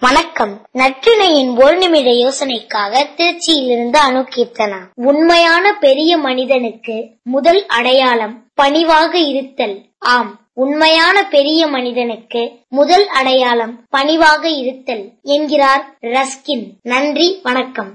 வணக்கம். நற்றினையின் ஒரு நிமிட யோசனைக்காக திருச்சியிலிருந்து அணுகீர்த்தனா உண்மையான பெரிய மனிதனுக்கு முதல் அடையாளம் பணிவாக இருத்தல். ஆம் உண்மையான பெரிய மனிதனுக்கு முதல் அடையாளம் பணிவாக இருத்தல். என்கிறார் ரஸ்கின். நன்றி வணக்கம்.